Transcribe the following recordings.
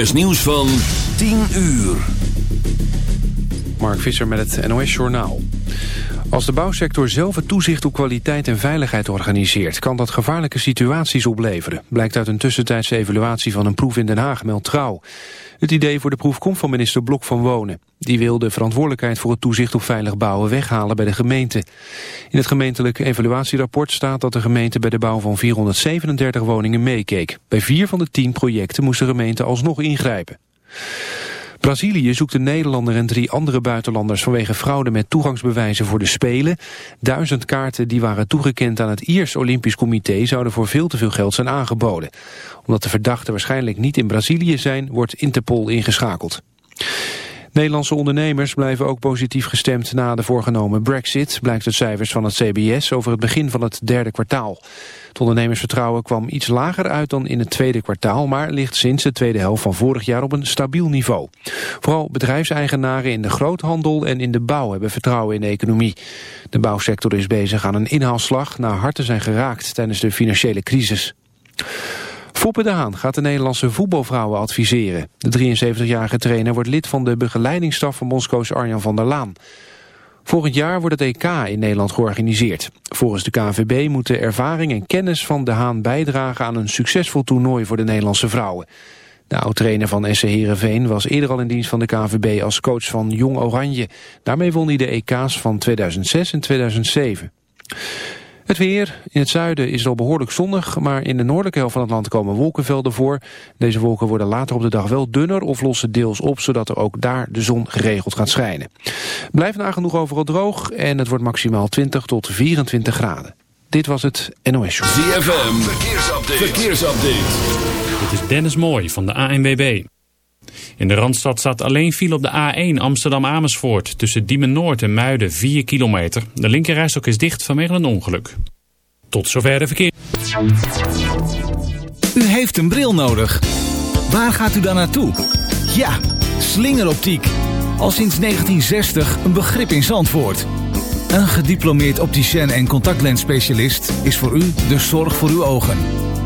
is nieuws van 10 uur. Mark Visser met het NOS Journaal. Als de bouwsector zelf het toezicht op kwaliteit en veiligheid organiseert... kan dat gevaarlijke situaties opleveren. Blijkt uit een tussentijdse evaluatie van een proef in Den Haag, meldt Trouw. Het idee voor de proef komt van minister Blok van Wonen. Die wil de verantwoordelijkheid voor het toezicht op veilig bouwen weghalen bij de gemeente. In het gemeentelijke evaluatierapport staat dat de gemeente bij de bouw van 437 woningen meekeek. Bij vier van de tien projecten moest de gemeente alsnog ingrijpen. Brazilië zoekt een Nederlander en drie andere buitenlanders vanwege fraude met toegangsbewijzen voor de Spelen. Duizend kaarten die waren toegekend aan het Iers Olympisch Comité zouden voor veel te veel geld zijn aangeboden. Omdat de verdachten waarschijnlijk niet in Brazilië zijn, wordt Interpol ingeschakeld. Nederlandse ondernemers blijven ook positief gestemd na de voorgenomen brexit, blijkt uit cijfers van het CBS over het begin van het derde kwartaal. Het ondernemersvertrouwen kwam iets lager uit dan in het tweede kwartaal, maar ligt sinds de tweede helft van vorig jaar op een stabiel niveau. Vooral bedrijfseigenaren in de groothandel en in de bouw hebben vertrouwen in de economie. De bouwsector is bezig aan een inhaalslag na hard te zijn geraakt tijdens de financiële crisis. Foppe de Haan gaat de Nederlandse voetbalvrouwen adviseren. De 73-jarige trainer wordt lid van de begeleidingsstaf van Moscou's Arjan van der Laan. Volgend jaar wordt het EK in Nederland georganiseerd. Volgens de KNVB moet de ervaring en kennis van de Haan bijdragen aan een succesvol toernooi voor de Nederlandse vrouwen. De oud-trainer van SC Heerenveen was eerder al in dienst van de KNVB als coach van Jong Oranje. Daarmee won hij de EK's van 2006 en 2007. Het weer. In het zuiden is het al behoorlijk zonnig, maar in de noordelijke helft van het land komen wolkenvelden voor. Deze wolken worden later op de dag wel dunner of lossen deels op, zodat er ook daar de zon geregeld gaat schijnen. Blijft nagenoeg overal droog en het wordt maximaal 20 tot 24 graden. Dit was het NOS Show. ZFM, verkeersupdate. verkeersupdate. Dit is Dennis Mooij van de ANWB. In de Randstad staat alleen file op de A1 Amsterdam-Amersfoort. Tussen Diemen-Noord en Muiden 4 kilometer. De linkerrijstok is dicht vanwege een ongeluk. Tot zover de verkeer. U heeft een bril nodig. Waar gaat u dan naartoe? Ja, slingeroptiek. Al sinds 1960 een begrip in Zandvoort. Een gediplomeerd opticien en contactlensspecialist is voor u de zorg voor uw ogen.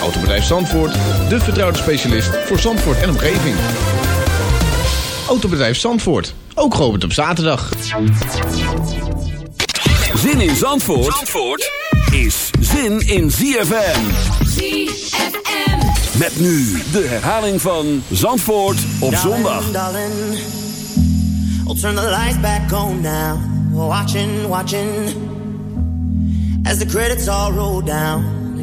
Autobedrijf Zandvoort, de vertrouwde specialist voor Zandvoort en omgeving. Autobedrijf Zandvoort, ook geopend op zaterdag. Zin in Zandvoort, Zandvoort is zin in ZFM. ZFM. Met nu de herhaling van Zandvoort op zondag. Darling, I'll turn the lights back on now. Watching, watching. As the credits all roll down.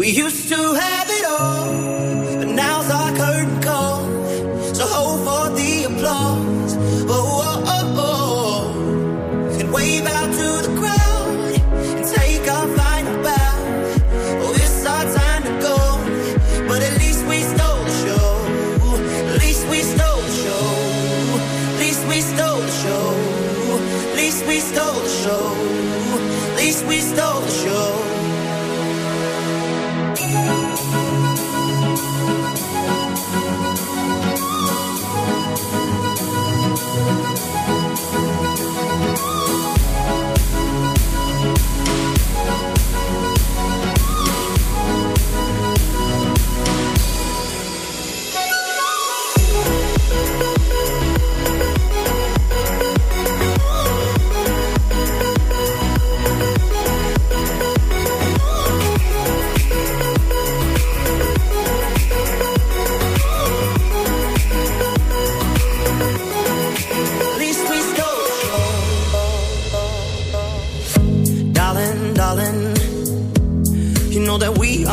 We used to have it all,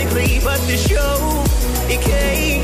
so perfectly, but the show it can't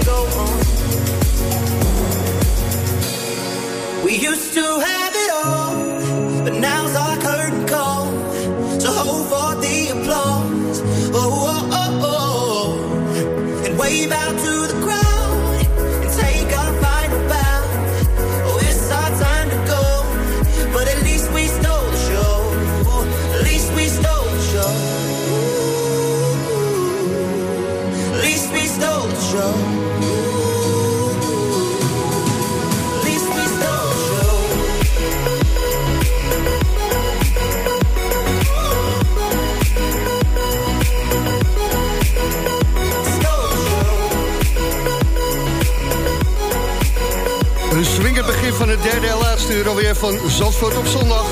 laatste uur alweer van Zandvoort op zondag.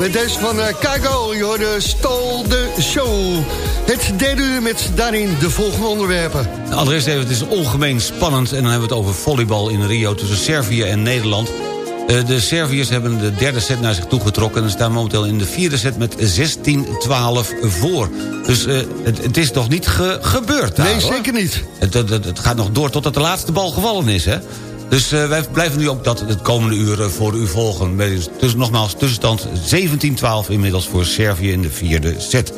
Met deze van eh Kaigo, je hoorde Stol de Show. Het derde uur met daarin de volgende onderwerpen. Allereerst even, het is ongemeen spannend... en dan hebben we het over volleybal in Rio tussen Servië en Nederland. Eh, De Serviërs hebben de derde set naar zich toe getrokken... en staan momenteel in de vierde set met 16-12 voor. Dus eh, het, het is nog niet ge- gebeurd daar, Nee, hoor. zeker niet. Het- het gaat nog door totdat de laatste bal gevallen is, hè? Dus eh, wij blijven nu ook dat het komende uur voor u volgen. Met Dus nogmaals, tussenstand 17-12 inmiddels voor Servië in de vierde set.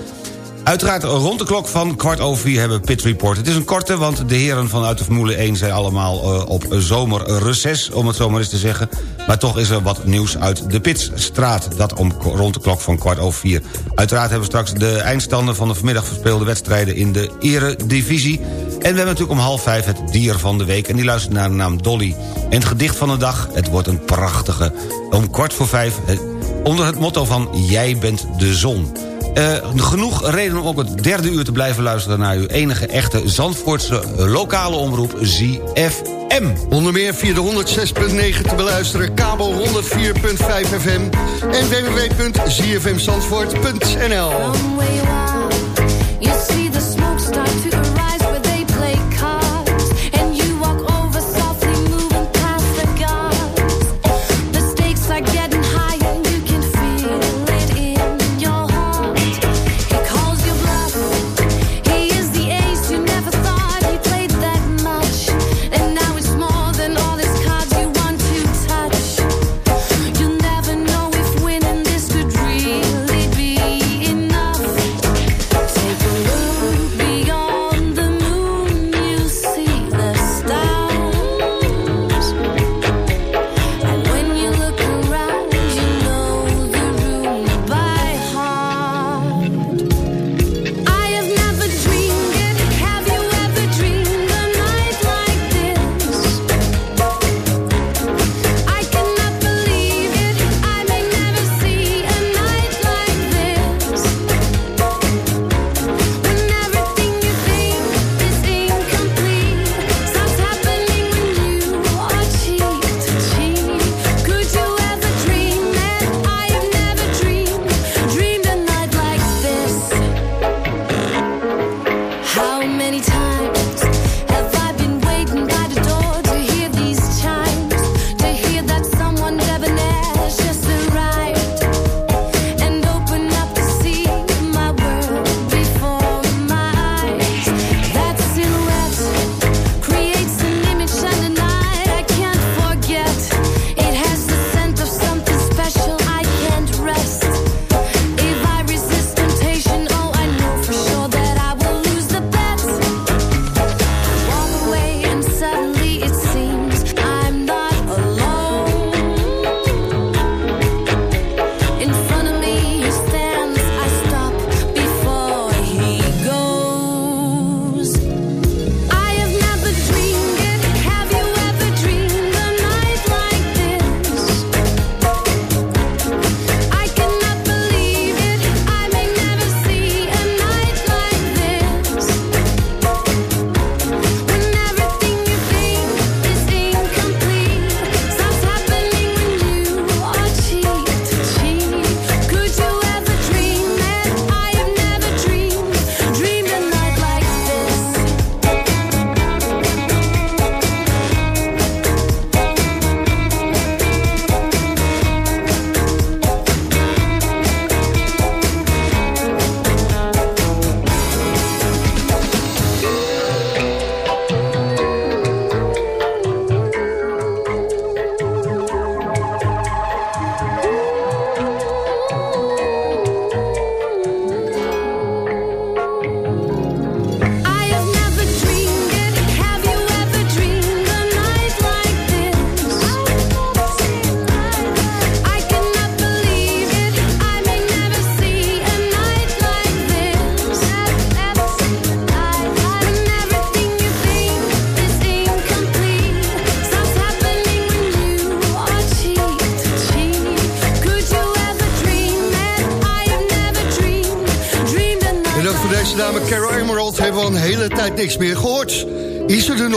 Uiteraard rond de klok van kwart over vier hebben we Pit Report. Het is een korte, want de heren vanuit de Formule 1 zijn allemaal eh, op zomerreces, om het zo maar eens te zeggen. Maar toch is er wat nieuws uit de Pitstraat. Dat om rond de klok van kwart over vier. Uiteraard hebben we straks de eindstanden van de vanmiddag verspeelde wedstrijden in de eredivisie. En we hebben natuurlijk om half vijf het dier van de week. En die luistert naar de naam Dolly. En het gedicht van de dag, het wordt een prachtige. Om kwart voor vijf, eh, onder het motto van Jij bent de zon. Eh, genoeg reden om ook het derde uur te blijven luisteren... naar uw enige echte Zandvoortse lokale omroep ZFM. Onder meer via de 106.9 te beluisteren, kabel 104.5 FM en www.zfmzandvoort.nl. You see the smoke start to arise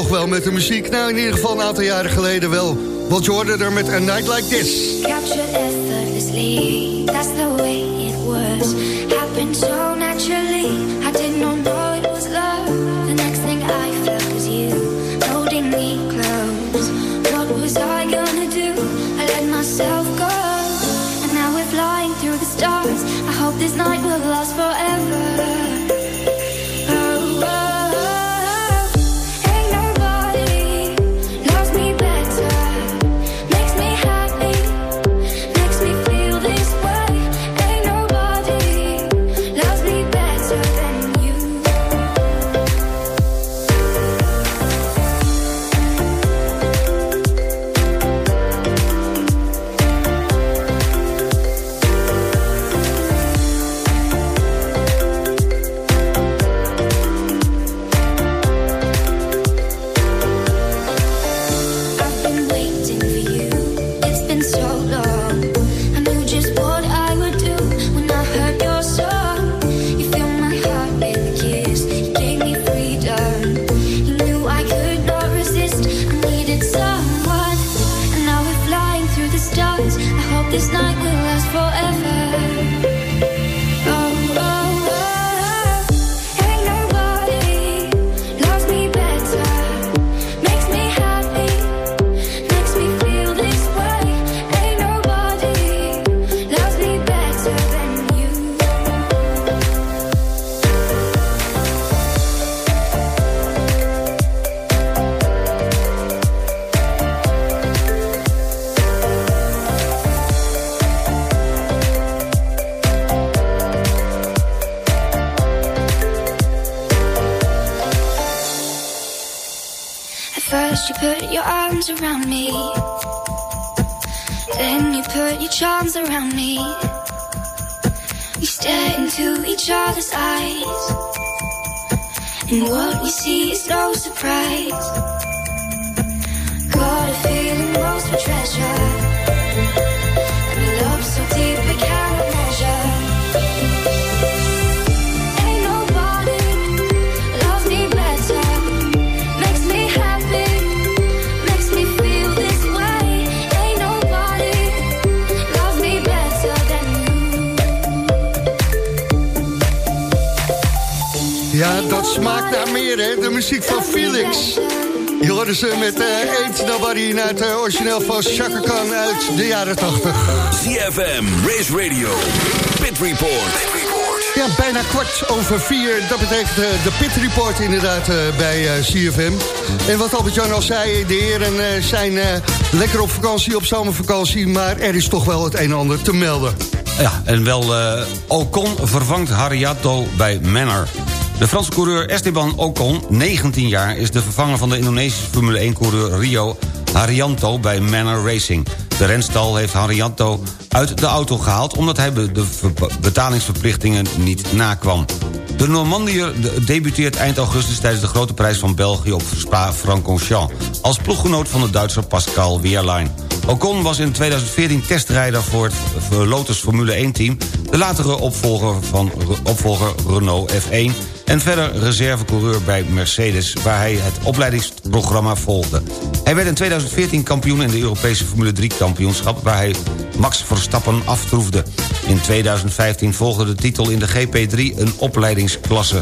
Wel met de muziek? Nou, in ieder geval een aantal jaren geleden wel. Want je hoorde er met A Night Like This. Captured effortlessly, muziek van Felix. Je hoorde ze met uh, Ain't Nobody naar het eh, origineel van Chaka Khan uit de jaren 80. ZFM, Race Radio, Pit Report. Ja, bijna kwart over vier. Dat betekent eh, de Pit Report inderdaad eh, bij eh, CFM. En wat Albert-Jan al zei, de heren eh, zijn eh, lekker op vakantie, op zomervakantie... maar er is toch wel het een en ander te melden. Ja, en wel eh, Ocon vervangt Hariato bij Manor. De Franse coureur Esteban Ocon, 19 jaar... is de vervanger van de Indonesische Formule 1-coureur Rio Harianto bij Manor Racing. De renstal heeft Harianto uit de auto gehaald... omdat hij de ver- betalingsverplichtingen niet nakwam. De Normandier de- debuteert eind augustus tijdens de grote prijs van België op Spa-Francorchamps... als ploeggenoot van de Duitser Pascal Wehrlein. Ocon was in 2014 testrijder voor het Lotus Formule 1-team... de latere opvolger van opvolger Renault F1... en verder reservecoureur bij Mercedes... waar hij het opleidingsprogramma volgde. Hij werd in 2014 kampioen in de Europese Formule 3-kampioenschap... waar hij Max Verstappen aftroefde. In 2015 volgde de titel in de GP3 een opleidingsklasse.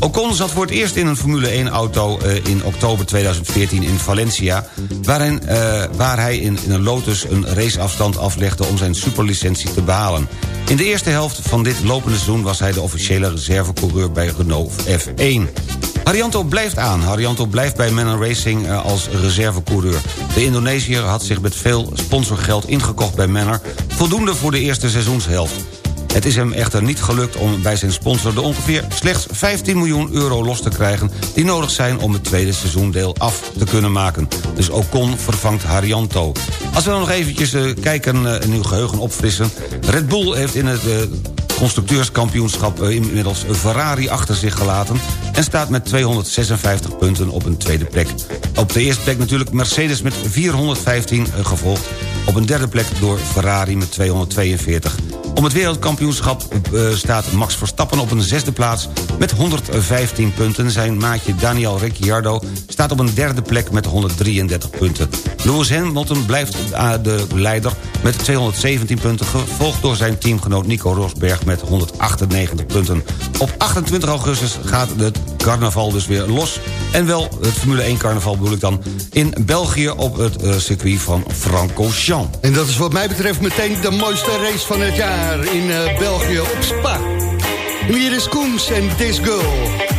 Ocon zat voor het eerst in een Formule 1-auto in oktober 2014 in Valencia... waarin, eh, waar hij in, in een Lotus een raceafstand aflegde om zijn superlicentie te behalen. In de eerste helft van dit lopende seizoen was hij de officiële reservecoureur bij Renault F1. Harianto blijft aan. Harianto blijft bij Manor Racing eh, als reservecoureur. De Indonesiër had zich met veel sponsorgeld ingekocht bij Manor... voldoende voor de eerste seizoenshelft. Het is hem echter niet gelukt om bij zijn sponsor de ongeveer slechts 15 miljoen euro los te krijgen... die nodig zijn om het tweede seizoendeel af te kunnen maken. Dus Ocon vervangt Harianto. Als we dan nog eventjes eh, kijken eh, en uw geheugen opfrissen... Red Bull heeft in het constructeurskampioenschap eh, inmiddels Ferrari achter zich gelaten... en staat met 256 punten op een tweede plek. Op de eerste plek natuurlijk Mercedes met 415 eh, gevolgd. Op een derde plek door Ferrari met 242. Om het wereldkampioenschap eh, staat Max Verstappen op een zesde plaats... met 115 punten. Zijn maatje Daniel Ricciardo staat op een derde plek met 133 punten. Lewis Hamilton blijft de leider met 217 punten... gevolgd door zijn teamgenoot Nico Rosberg met 198 punten. Op 28 augustus gaat het carnaval dus weer los. En wel het Formule 1 carnaval bedoel ik dan... in België op het eh, circuit van Francochamp. En dat is wat mij betreft meteen de mooiste race van het jaar... in eh, België op Spa. Hier is Koens en This Girl.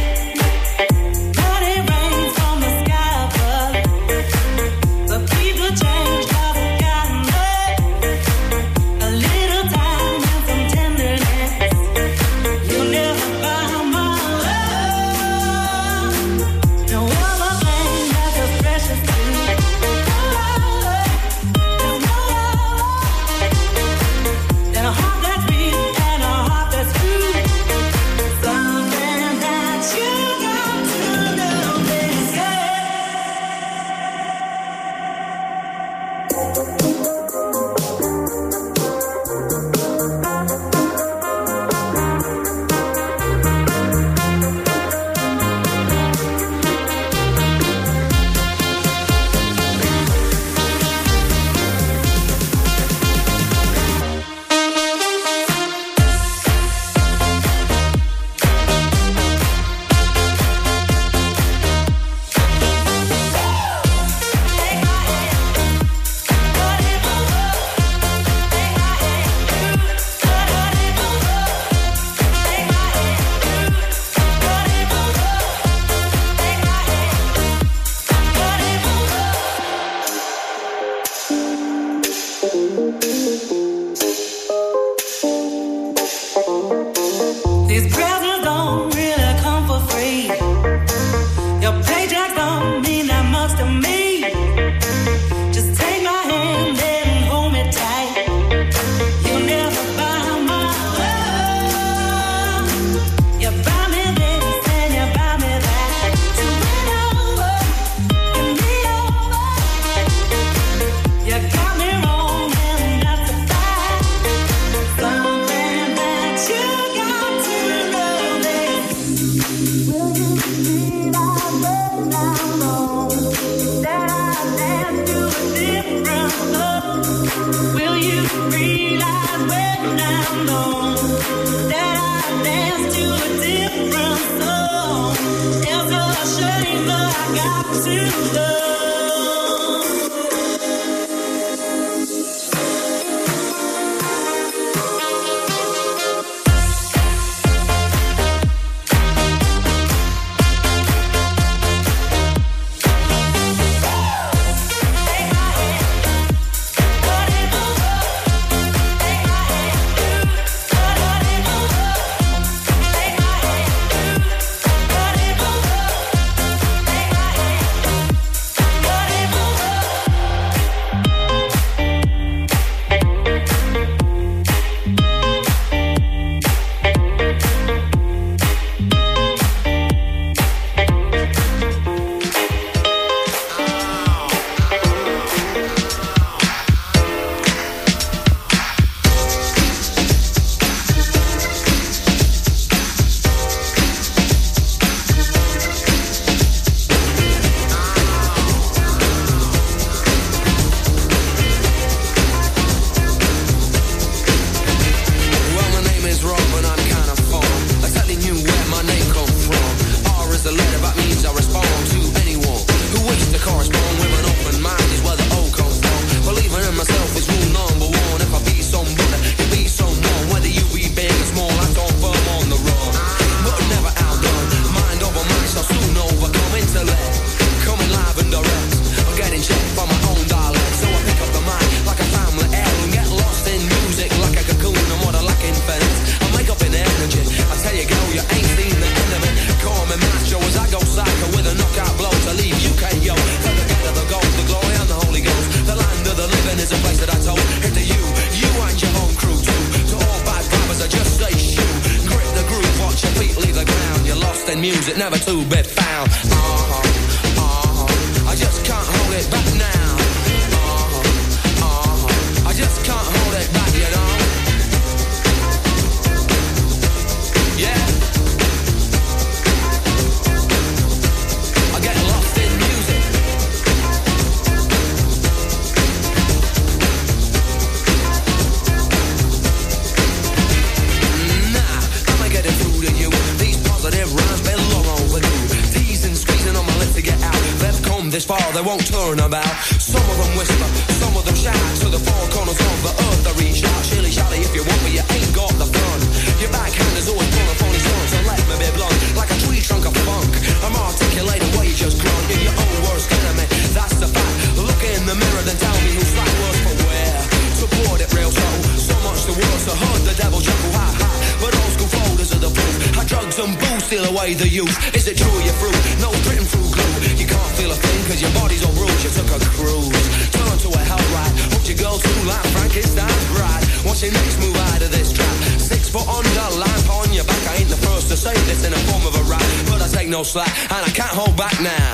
The youth. Is it true you're through? No written through glue. You can't feel a thing cause your body's all bruised. You took a cruise. Turn to a hell ride. Hooked your girl too like Frankenstein's bride. What's your next move out of this trap? Six foot under, lamp on your back. I ain't the first to say this in a form of a rap. But I take no slack and I can't hold back now.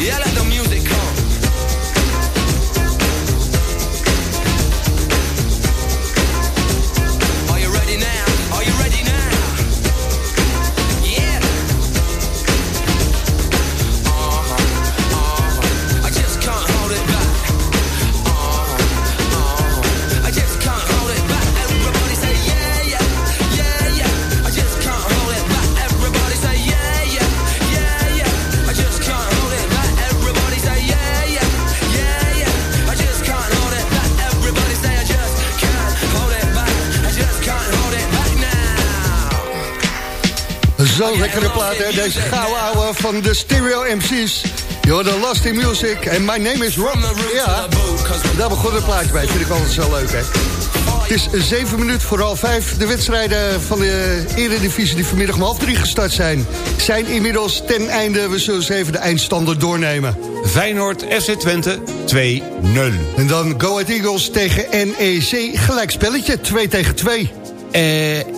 Yeah, let the music come. Zo'n lekkere plaat, hè? Deze gouden ouwe van de Stereo MC's. Je hoort de Lasty Music en My Name is Rob. Ja, daar begon het plaatje bij. Vind ik altijd zo leuk, hè? Het is zeven minuten voor half vijf. De wedstrijden van de Eredivisie die vanmiddag om half drie gestart zijn... zijn inmiddels ten einde. We zullen eens even de eindstanden doornemen. Feyenoord FC Twente 2-0. En dan Go Ahead Eagles tegen NEC. Gelijk spelletje, 2 tegen 2. Eh,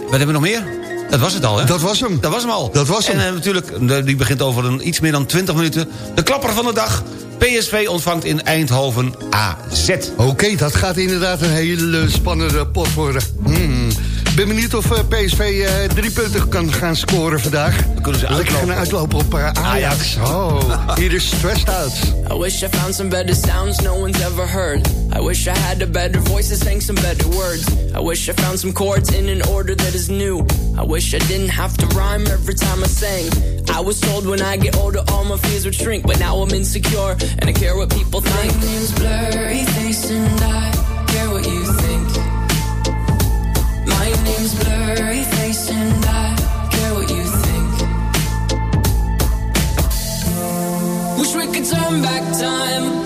wat hebben we nog meer? Dat was het al, hè? Dat was hem. Dat was hem al. Dat was hem. En eh, natuurlijk, die begint over een, iets meer dan 20 minuten. De klapper van de dag. PSV ontvangt in Eindhoven AZ. Oké, dat gaat inderdaad een hele spannende pot worden. Hmm. Ik ben benieuwd of eh, PSV eh, drie punten kan gaan scoren vandaag. Dan kunnen ze Lekker gaan uitlopen op eh, Ajax. Oh, hier is Stressed Out. I wish I found some better sounds no one's ever heard. I wish I had a better voice that sang some better words. I wish I found some chords in an order that is new. I wish I didn't have to rhyme every time I sang. I was told when I get older all my fears would shrink, but now I'm insecure and I care what people think. My name's Blurry Face and I turn back time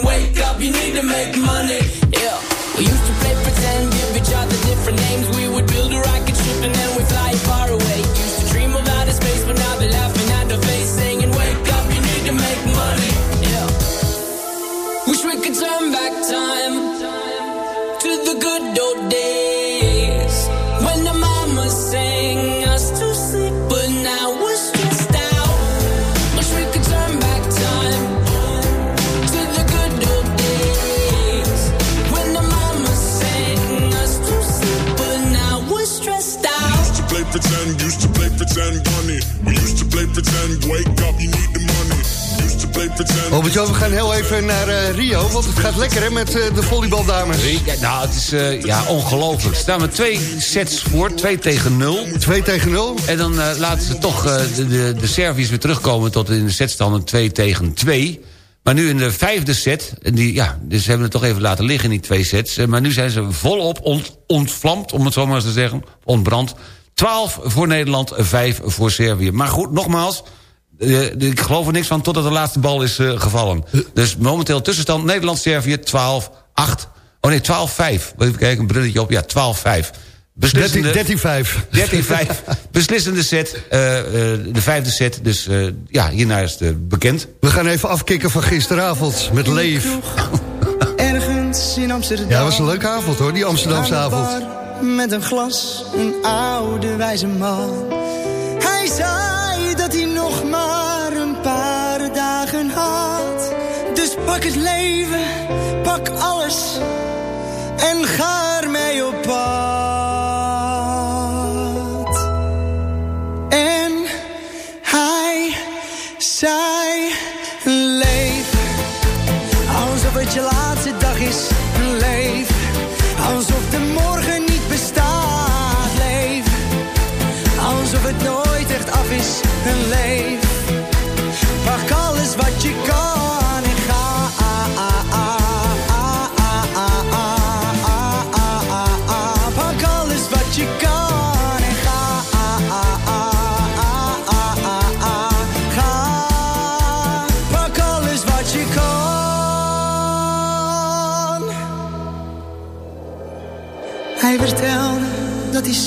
Albert-Jan, we gaan heel even naar eh, Rio, want het gaat lekker hè, met eh, de volleybaldames. Nou, het is eh, ja, ongelooflijk. Staan we twee sets voor, twee tegen nul. Twee tegen nul. En dan laten ze toch de, de, de Serviërs weer terugkomen tot in de setstanden 2 tegen 2. Maar nu in de vijfde set, en die, ja, dus ze hebben het toch even laten liggen in die twee sets. Maar nu zijn ze volop ont, ontvlamd, om het zo maar eens te zeggen, ontbrand. 12 voor Nederland, 5 voor Servië. Maar goed, nogmaals, ik geloof er niks van totdat de laatste bal is eh, gevallen. Dus momenteel tussenstand Nederland-Servië 12-8. Oh nee, 12-5. Even kijken, een brilletje op. Ja, 12-5. Beslissende... 13-5. 13-5. Beslissende set. eh, eh, de vijfde set. Dus eh, ja, hierna is het eh, bekend. We gaan even afkicken van gisteravond met Leef. Ergens in Amsterdam. Ja, dat was een leuke avond hoor, die Amsterdamse avond. Met een glas, een oude wijze man. Hij zei pak het leven, pak alles en ga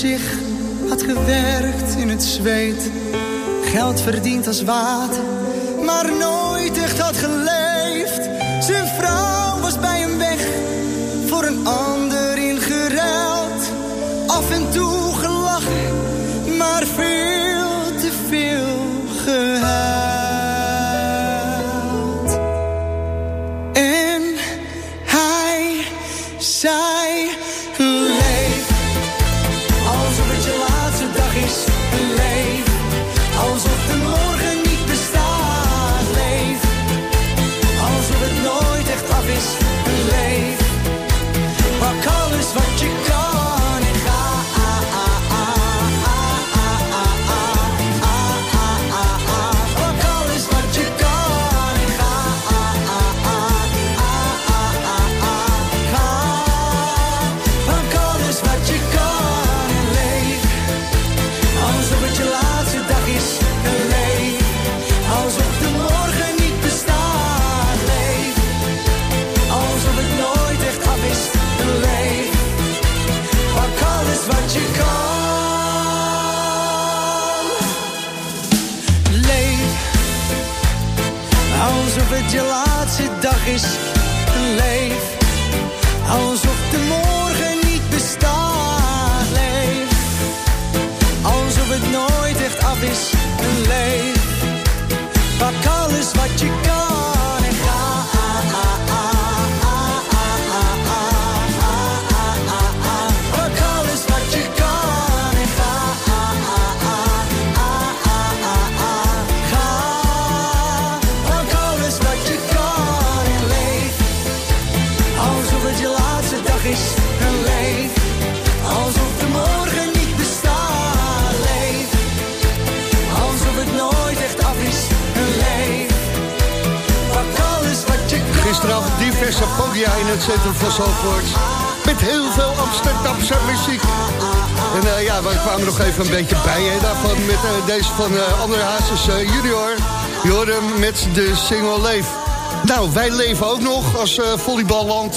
zich had gewerkt in het zweet. Geld verdiend als water, maar nooit echt had geleefd. Zijn vrouw was bij hem weg, voor een ander van eh André Hazes eh, junior. Je met de single Leef. Nou, wij leven ook nog als eh volleyballand.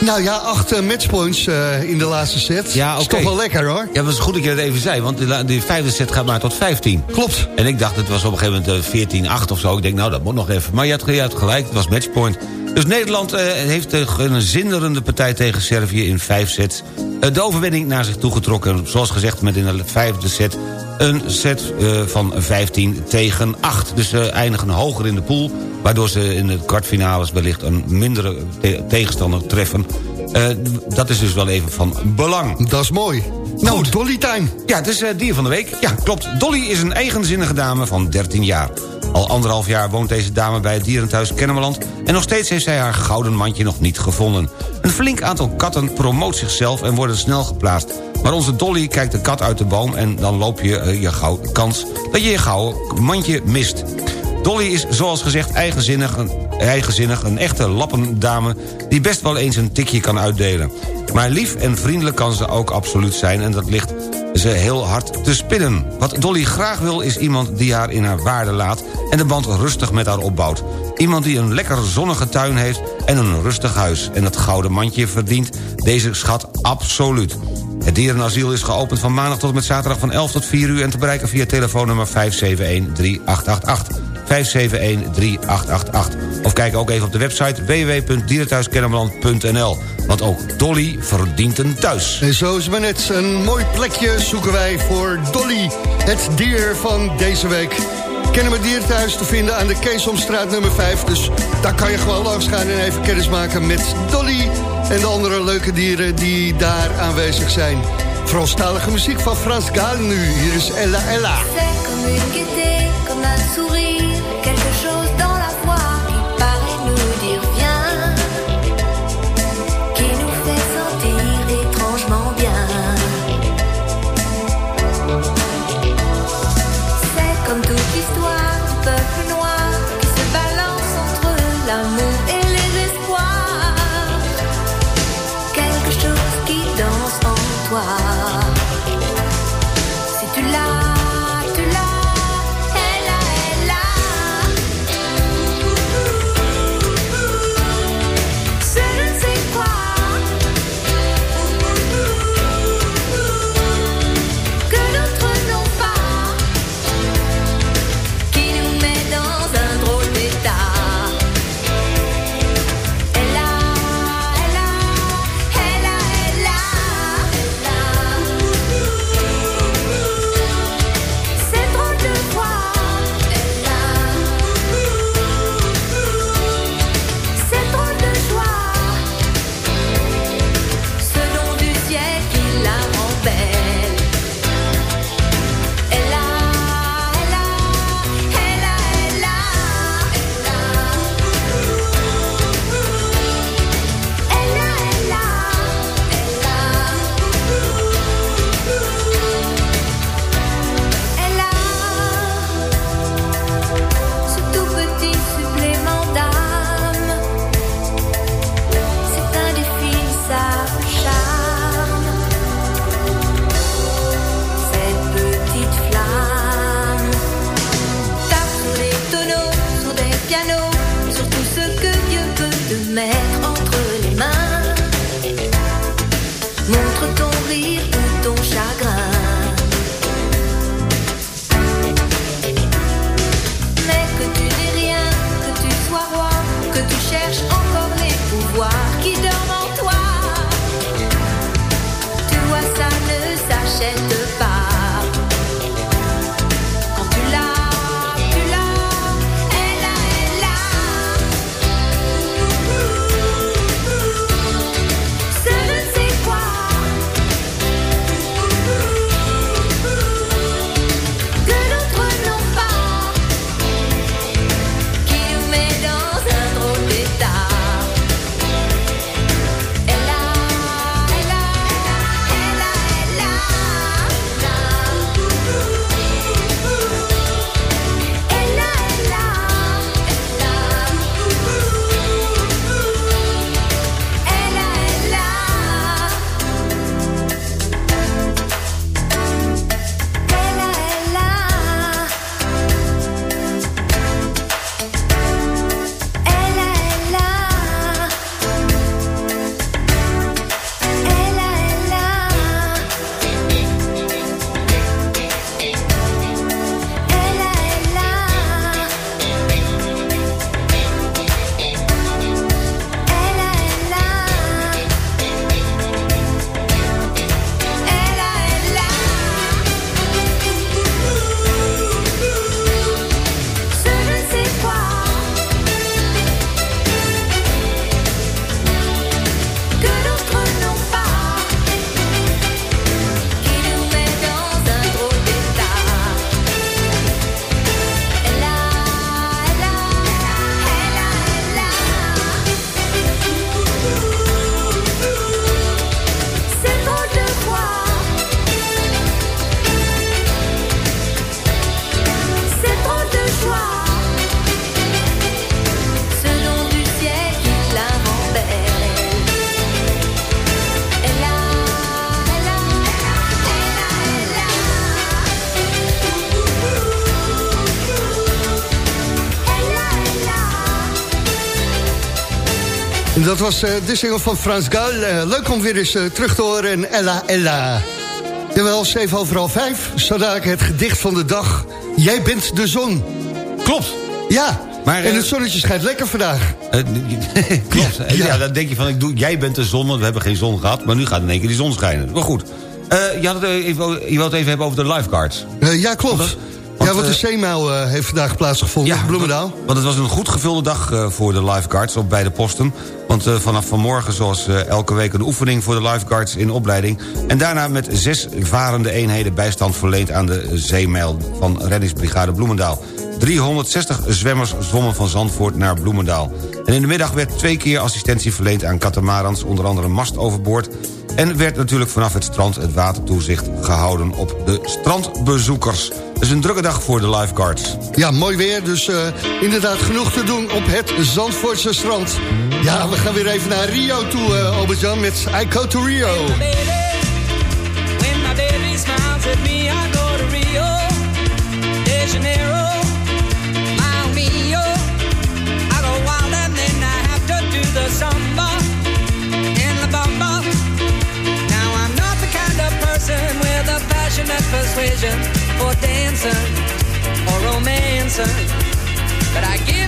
nou ja, acht matchpoints in de laatste set. Ja, Is oké. toch wel lekker hoor. Ja, het is goed dat je dat even zei, want de, vijfde set gaat maar tot 15. Klopt. En ik dacht, het was op een gegeven moment eh, 14-8 of zo. Ik denk, nou, dat moet nog even. Maar je had, je had gelijk, het was matchpoint. Dus Nederland eh, heeft een zinderende partij tegen Servië in vijf sets. eh, de overwinning naar zich toegetrokken. Zoals gezegd, met in de vijfde set een set eh, van 15 tegen 8. Dus ze eindigen hoger in de pool. Waardoor ze in de kwartfinales wellicht een mindere te- tegenstander treffen. Dat is dus wel even van belang. Dat is mooi. Nou, Dolly Time. Ja, het is dier van de week. Ja, klopt. Dolly is een eigenzinnige dame van 13 jaar. Al anderhalf jaar woont deze dame bij het dierenthuis Kennemerland... en nog steeds heeft zij haar gouden mandje nog niet gevonden. Een flink aantal katten promoot zichzelf en worden snel geplaatst. Maar onze Dolly kijkt de kat uit de boom... en dan loop je eh, je gauw kans dat je je gouden mandje mist. Dolly is zoals gezegd eigenzinnig, een, eigenzinnig, een echte lappendame... die best wel eens een tikje kan uitdelen. Maar lief en vriendelijk kan ze ook absoluut zijn... en dat ligt ze heel hard te spinnen. Wat Dolly graag wil is iemand die haar in haar waarde laat... en de band rustig met haar opbouwt. Iemand die een lekker zonnige tuin heeft en een rustig huis. En dat gouden mandje verdient deze schat absoluut. Het dierenasiel is geopend van maandag tot met zaterdag van 11 tot 4 uur... en te bereiken via telefoonnummer 571-3888. 571-3888. Of kijk ook even op de website www.dierenthuiskennemerland.nl. Want ook Dolly verdient een thuis. En zo is maar net een mooi plekje zoeken wij voor Dolly, het dier van deze week. Kennen we dierenthuis te vinden aan de Keesomstraat nummer 5. Dus daar kan je gewoon langs gaan en even kennis maken met Dolly... en de andere leuke dieren die daar aanwezig zijn. Franstalige muziek van Frans Gaal nu. Hier is Ella Ella. Dat was eh, de single van Frans Gal. Eh, leuk om weer eens eh, terug te horen. En Ella Ella. Jawel, 7 overal 5. Zodat ik het gedicht van de dag. Jij bent de zon. Klopt. Ja, Maar, en het zonnetje schijnt lekker vandaag. Klopt. Ja, dan denk je van, ik doe, jij bent de zon, want we hebben geen zon gehad. Maar nu gaat in één keer die zon schijnen. Maar goed. Je, had het even, je wou het even hebben over de lifeguards. Ja, klopt. Want, ja, want de eh, zeemijl eh, heeft vandaag plaatsgevonden. Ja, Bloemendaal. Want het was een goed gevulde dag eh, voor de lifeguards op beide posten. Want vanaf vanmorgen zoals elke week een oefening voor de lifeguards in opleiding. En daarna met zes varende eenheden bijstand verleend aan de zeemijl van reddingsbrigade Bloemendaal. 360 zwemmers zwommen van Zandvoort naar Bloemendaal. En in de middag werd twee keer assistentie verleend aan katamarans... onder andere mast overboord... en werd natuurlijk vanaf het strand het watertoezicht gehouden op de strandbezoekers. Het is een drukke dag voor de lifeguards. Ja, mooi weer, dus eh, inderdaad genoeg te doen op het Zandvoortse strand. Ja, we gaan weer even naar Rio toe, eh, Albert-Jan, met I Go to Rio. When my baby smiles at me, person with a passionate persuasion for dancing or romancing, but I give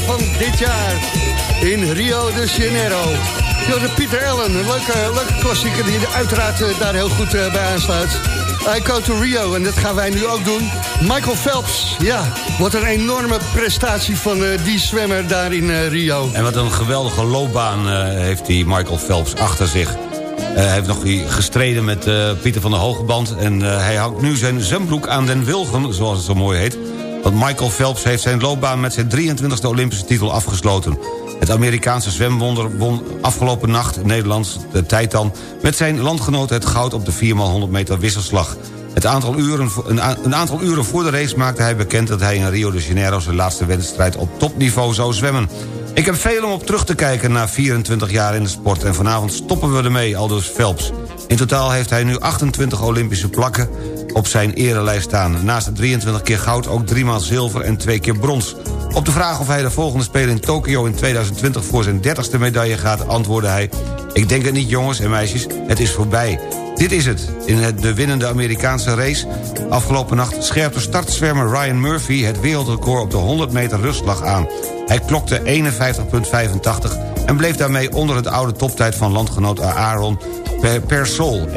van dit jaar in Rio de Janeiro. Ja, de Pieter Allen, een leuke, leuke klassieker die er uiteraard eh, daar heel goed eh, bij aansluit. I go to Rio en dat gaan wij nu ook doen. Michael Phelps, ja, wat een enorme prestatie van eh, die zwemmer daar in eh, Rio. En wat een geweldige loopbaan eh, heeft die Michael Phelps achter zich. Eh, hij heeft nog gestreden met eh, Pieter van der Hogeband... en eh, hij houdt nu zijn zwembroek aan den wilgen, zoals het zo mooi heet. Want Michael Phelps heeft zijn loopbaan met zijn 23e Olympische titel afgesloten. Het Amerikaanse zwemwonder won afgelopen nacht, Nederlands de tijd dan... met zijn landgenoot het goud op de 4x100 meter wisselslag. Het aantal uren, een aantal uren voor de race maakte hij bekend... dat hij in Rio de Janeiro zijn laatste wedstrijd op topniveau zou zwemmen. Ik heb veel om op terug te kijken na 24 jaar in de sport... en vanavond stoppen we ermee, aldus Phelps. In totaal heeft hij nu 28 Olympische plakken op zijn erelijst staan. Naast de 23 keer goud ook driemaal zilver en twee keer brons. Op de vraag of hij de volgende Spelen in Tokio in 2020... voor zijn 30ste medaille gaat, antwoordde hij... Ik denk het niet, jongens en meisjes, het is voorbij. Dit is het. In de winnende Amerikaanse race afgelopen nacht... scherpte startzwemmer Ryan Murphy het wereldrecord op de 100 meter rustslag aan. Hij klokte 51,85 en bleef daarmee onder het oude toptijd van landgenoot Aaron per, per Sol 51-94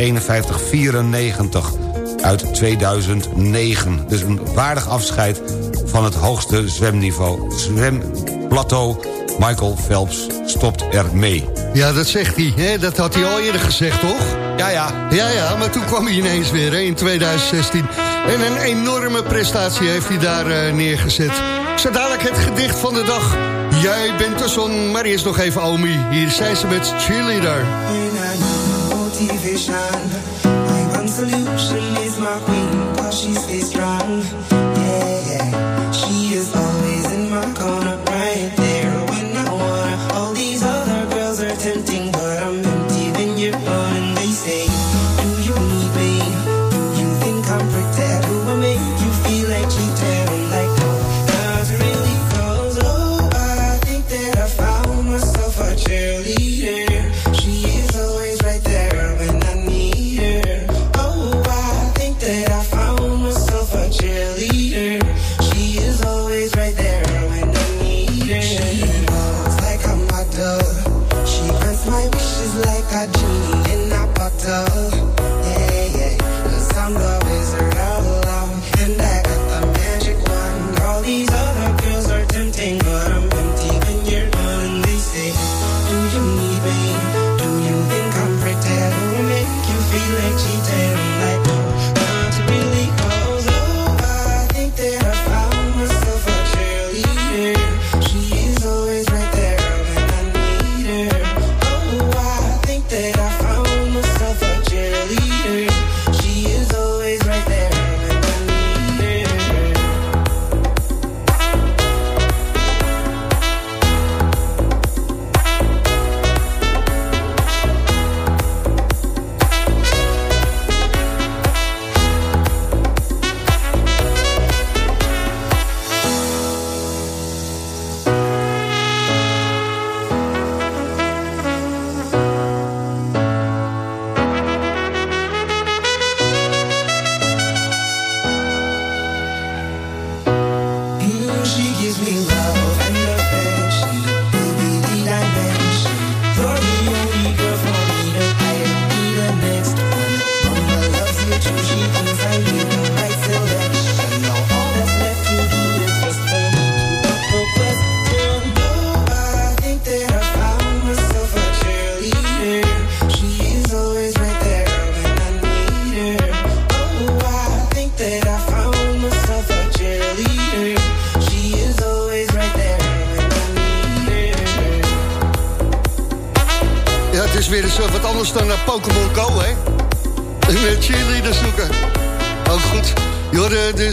uit 2009. Dus een waardig afscheid van het hoogste zwemniveau. Zwemplateau Michael Phelps stopt ermee. Ja, dat zegt hij. Hè? Dat had hij al eerder gezegd, toch? Ja, ja. Ja, ja, maar toen kwam hij ineens weer hè, in 2016. En een enorme prestatie heeft hij daar eh, neergezet. Zo dadelijk het gedicht van de dag. Jij bent de zon, maar eerst nog even Omi. Hier zijn ze met Cheerleader. motivation. My queen, cause she stays strong.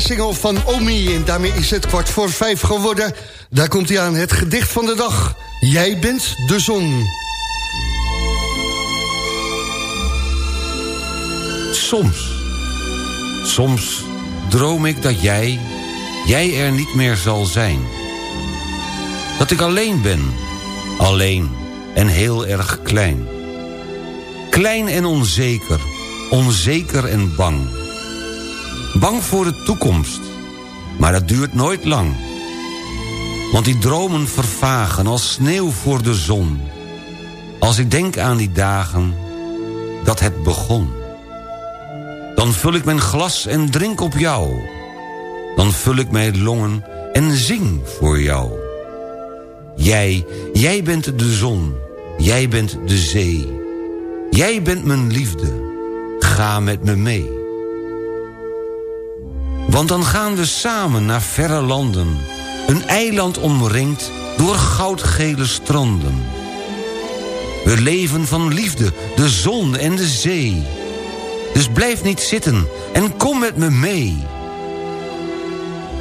Single van Omi en daarmee is het kwart voor vijf geworden. Daar komt hij aan, het gedicht van de dag. Jij bent de zon. Soms, soms droom ik dat jij, jij er niet meer zal zijn. Dat ik alleen ben, alleen en heel erg klein. Klein en onzeker, onzeker en bang. Bang voor de toekomst, maar dat duurt nooit lang. Want die dromen vervagen als sneeuw voor de zon. Als ik denk aan die dagen dat het begon. Dan vul ik mijn glas en drink op jou. Dan vul ik mijn longen en zing voor jou. Jij, jij bent de zon. Jij bent de zee. Jij bent mijn liefde. Ga met me mee. Want dan gaan we samen naar verre landen. Een eiland omringd door goudgele stranden. We leven van liefde, de zon en de zee. Dus blijf niet zitten en kom met me mee.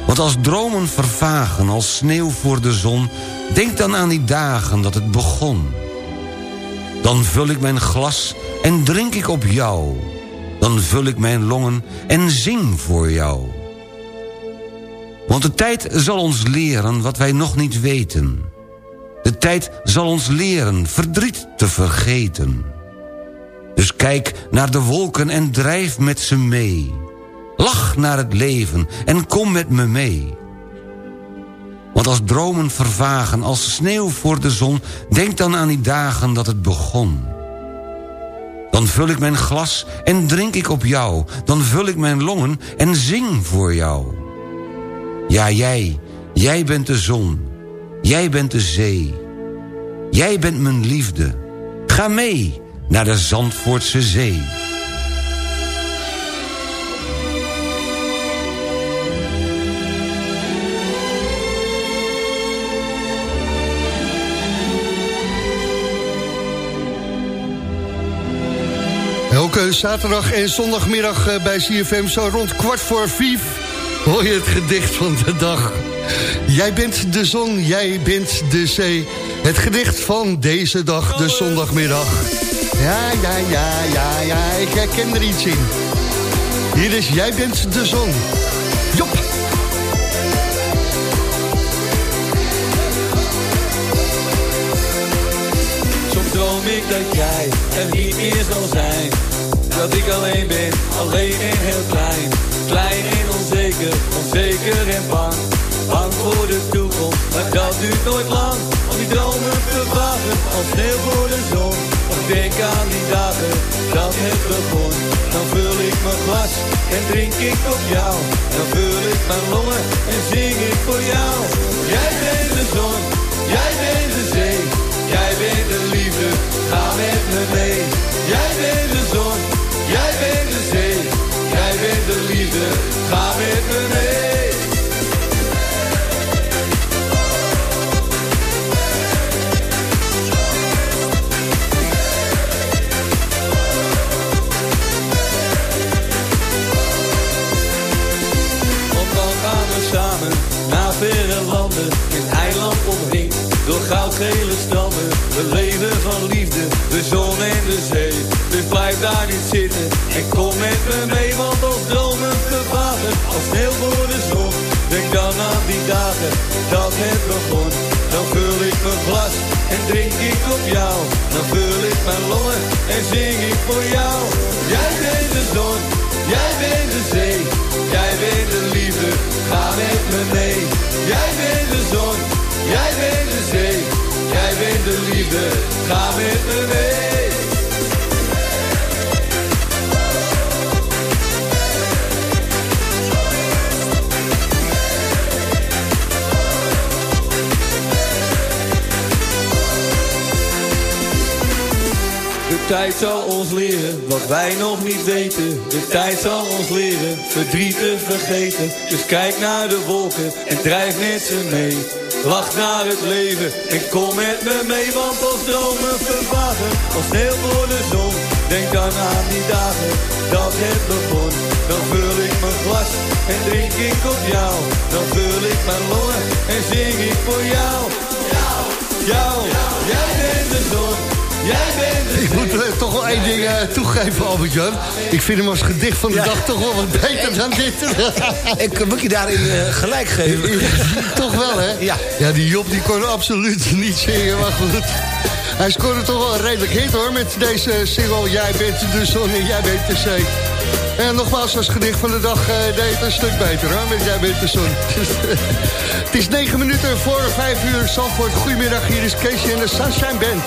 Want als dromen vervagen als sneeuw voor de zon... denk dan aan die dagen dat het begon. Dan vul ik mijn glas en drink ik op jou. Dan vul ik mijn longen en zing voor jou. Want de tijd zal ons leren wat wij nog niet weten. De tijd zal ons leren verdriet te vergeten. Dus kijk naar de wolken en drijf met ze mee. Lach naar het leven en kom met me mee. Want als dromen vervagen, als sneeuw voor de zon... denk dan aan die dagen dat het begon. Dan vul ik mijn glas en drink ik op jou. Dan vul ik mijn longen en zing voor jou. Ja, jij, jij bent de zon. Jij bent de zee. Jij bent mijn liefde. Ga mee naar de Zandvoortse Zee. Elke zaterdag en zondagmiddag eh, bij CFM, zo rond kwart voor vijf... hoor je het gedicht van de dag. Jij bent de zon, jij bent de zee. Het gedicht van deze dag, de zondagmiddag. Ja, ja, ja, ja, ja, ik herken er iets in. Hier is Jij bent de zon. Jop! Soms droom ik dat jij er niet meer zal zijn. Dat ik alleen ben, alleen en heel klein. Klein en onzeker, onzeker en bang. Bang voor de toekomst, maar dat duurt nooit lang. Al die dromen vervagen, als sneeuw voor de zon. Ik denk aan die dagen, dat het begon. Dan vul ik mijn glas en drink ik op jou. Dan vul ik mijn longen en zing ik voor jou. Jij bent de zon, jij bent de zee. Jij bent de liefde, ga met me mee. Jij bent de zon, jij bent de zee. Bent de liefde, ga met me goudgele stammen. We leven van liefde, de zon en de zee. Dus blijf daar niet zitten en kom met me mee. Want als dromen vervagen, als sneeuw voor de zon. Denk dan aan die dagen dat het begon. Dan vul ik mijn glas en drink ik op jou. Dan vul ik mijn longen en zing ik voor jou. Jij bent de zon, jij bent de zee. Jij bent de liefde, ga met me mee. Jij bent de zon, jij bent de zee. Jij bent de liefde, ga met me mee. De tijd zal ons leren wat wij nog niet weten. De tijd zal ons leren verdriet te vergeten. Dus kijk naar de wolken en drijf met ze mee. Lach naar het leven en kom met me mee. Want als dromen vervagen, als sneeuw voor de zon. Denk dan aan die dagen dat het begon. Dan vul ik mijn glas en drink ik op jou. Dan vul ik mijn longen en zing ik voor jou. Jou, jij bent de zon. Jij bent de Ik moet eh, toch wel één ding eh, toegeven, Albert-Jan. Ik vind hem als gedicht van de Ja. dag toch wel wat beter dan dit. Ik moet je daarin eh, gelijk geven. toch wel, hè? Ja. Ja, die Job die kon absoluut niet zingen, maar goed. Hij scoorde toch wel redelijk hit, hoor, met deze single... Jij bent de zon en jij bent de zee. En nogmaals, als gedicht van de dag eh, deed het een stuk beter, hoor, met Jij bent de zon. het is negen minuten voor vijf uur. Zandvoort, goedemiddag, hier is Casey en de Sunshine Band.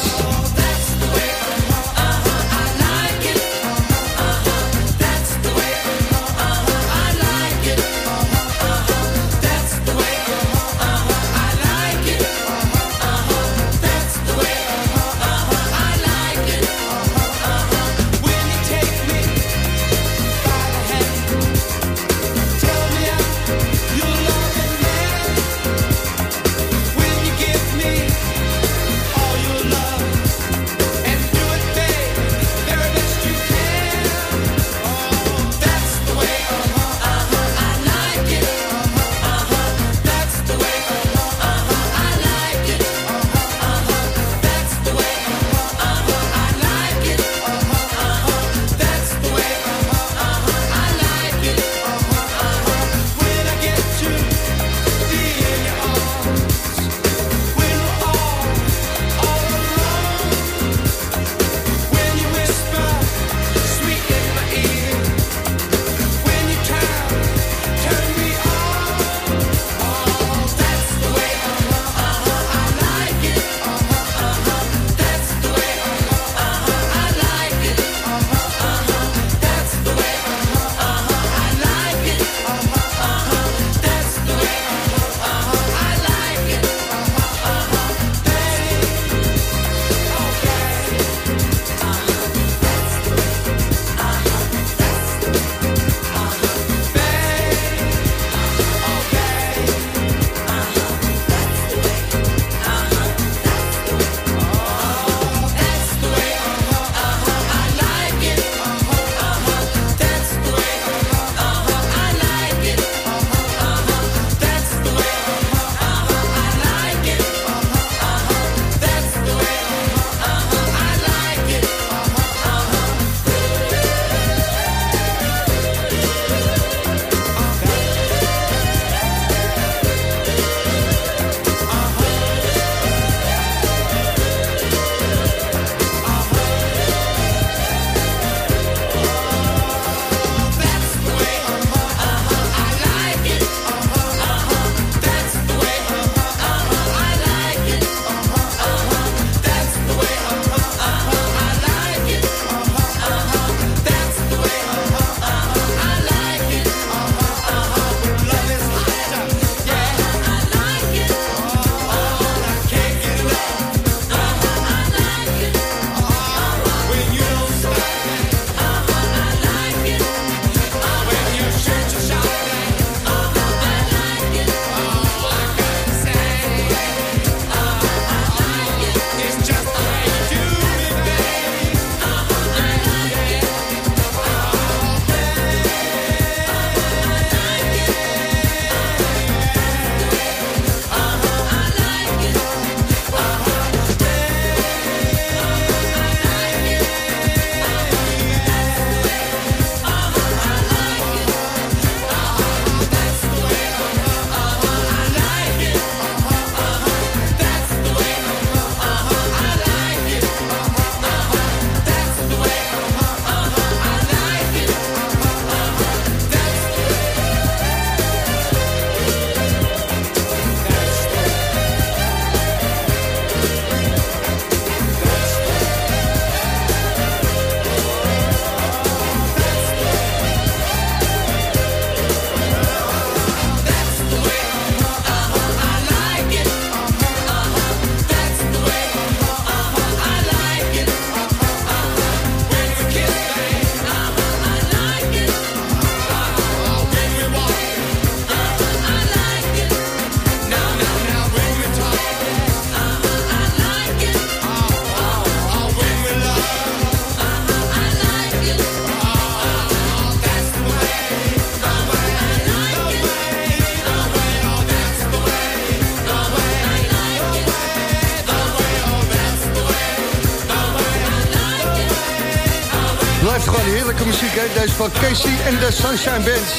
Hè? Deze van Casey en de Sunshine Band.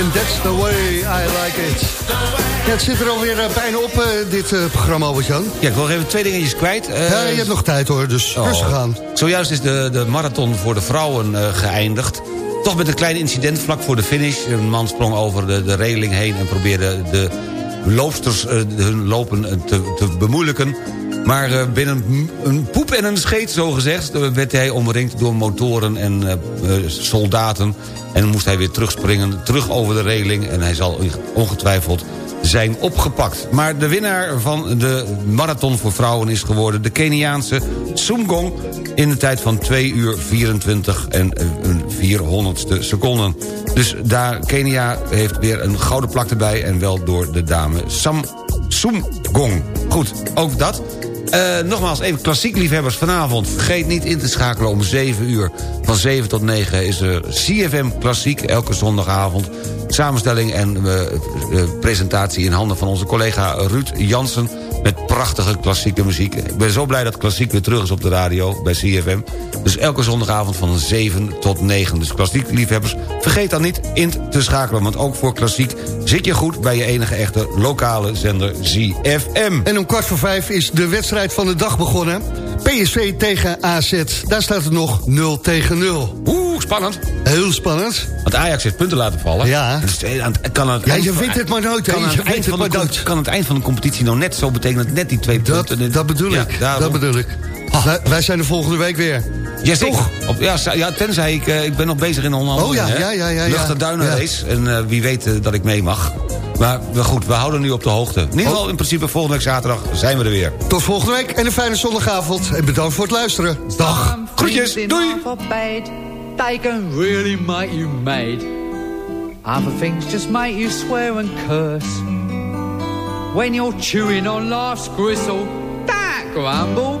And that's the way I like it. Ja, het zit er alweer eh, bijna op, eh, dit eh, programma, Albert-Jan. Ja, ik wil nog even twee dingetjes kwijt. Ja, je hebt nog tijd hoor, dus Oh. rustig aan. Zojuist is de, de marathon voor de vrouwen geëindigd. Toch met een klein incident vlak voor de finish. Een man sprong over de, de regeling heen en probeerde de loopsters hun lopen te, te bemoeilijken. Maar eh, binnen een- poep en een scheet, zo gezegd... eh, werd hij omringd door motoren en eh, soldaten. En moest hij weer terugspringen, terug over de regeling... en hij zal ongetwijfeld zijn opgepakt. Maar de winnaar van de marathon voor vrouwen is geworden... de Keniaanse Sumgong in een tijd van 2 uur 24 en eh, een 400ste seconden. Dus daar Kenia heeft weer een gouden plak erbij... en wel door de dame Sam Sumgong. Goed, ook dat. Eh, nogmaals, even klassiek liefhebbers vanavond. Vergeet niet in te schakelen om 7 uur. Van 7 tot 9 is er CFM Klassiek, elke zondagavond. Samenstelling en eh, eh, presentatie in handen van onze collega Ruud Jansen... met prachtige klassieke muziek. Ik ben zo blij dat klassiek weer terug is op de radio bij CFM. Dus elke zondagavond van 7 tot 9. Dus klassiek liefhebbers, vergeet dan niet in te schakelen... want ook voor klassiek zit je goed bij je enige echte lokale zender ZFM. En om kwart voor vijf is de wedstrijd van de dag begonnen. PSV tegen AZ. Daar staat het nog 0 tegen 0. Oeh, spannend. Heel spannend. Want Ajax heeft punten laten vallen. Ja. Het- kan het Ja, je weet het maar nooit. Kan Je weet het maar nooit. Kan het eind van de competitie nou net zo betekenen... dat net die twee punten... Dat bedoel Ja, ik. daarom. Dat bedoel ik. Wij, wij zijn er volgende week weer. Ja, zeker. Op, ja, ja, tenzij ik... eh, ik ben nog bezig in de onderhandeling. Oh, ja, hè. ja, ja, ja, ja. Lucht- en duinenrace. En eh, wie weet eh, dat ik mee mag. Maar maar goed, we houden nu op de hoogte. In ieder geval, in principe, volgende week zaterdag zijn we er weer. Tot volgende week en een fijne zondagavond. En bedankt voor het luisteren. Dag. Groetjes. Doei. Bed, they can really make you mad. Other things just make you swear and curse. When you're chewing on life's gristle, that grumble,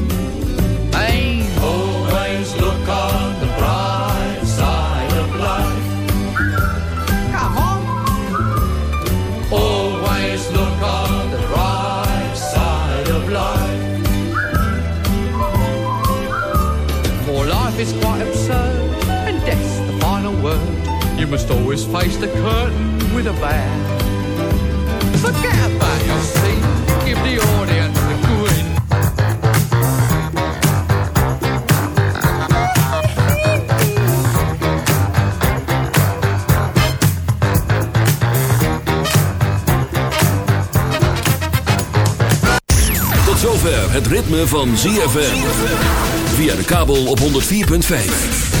Must always face the curtain with a bow. Forget about your seat, give the audience a grin. Tot zover het ritme van ZFM. Via de kabel op 104.5.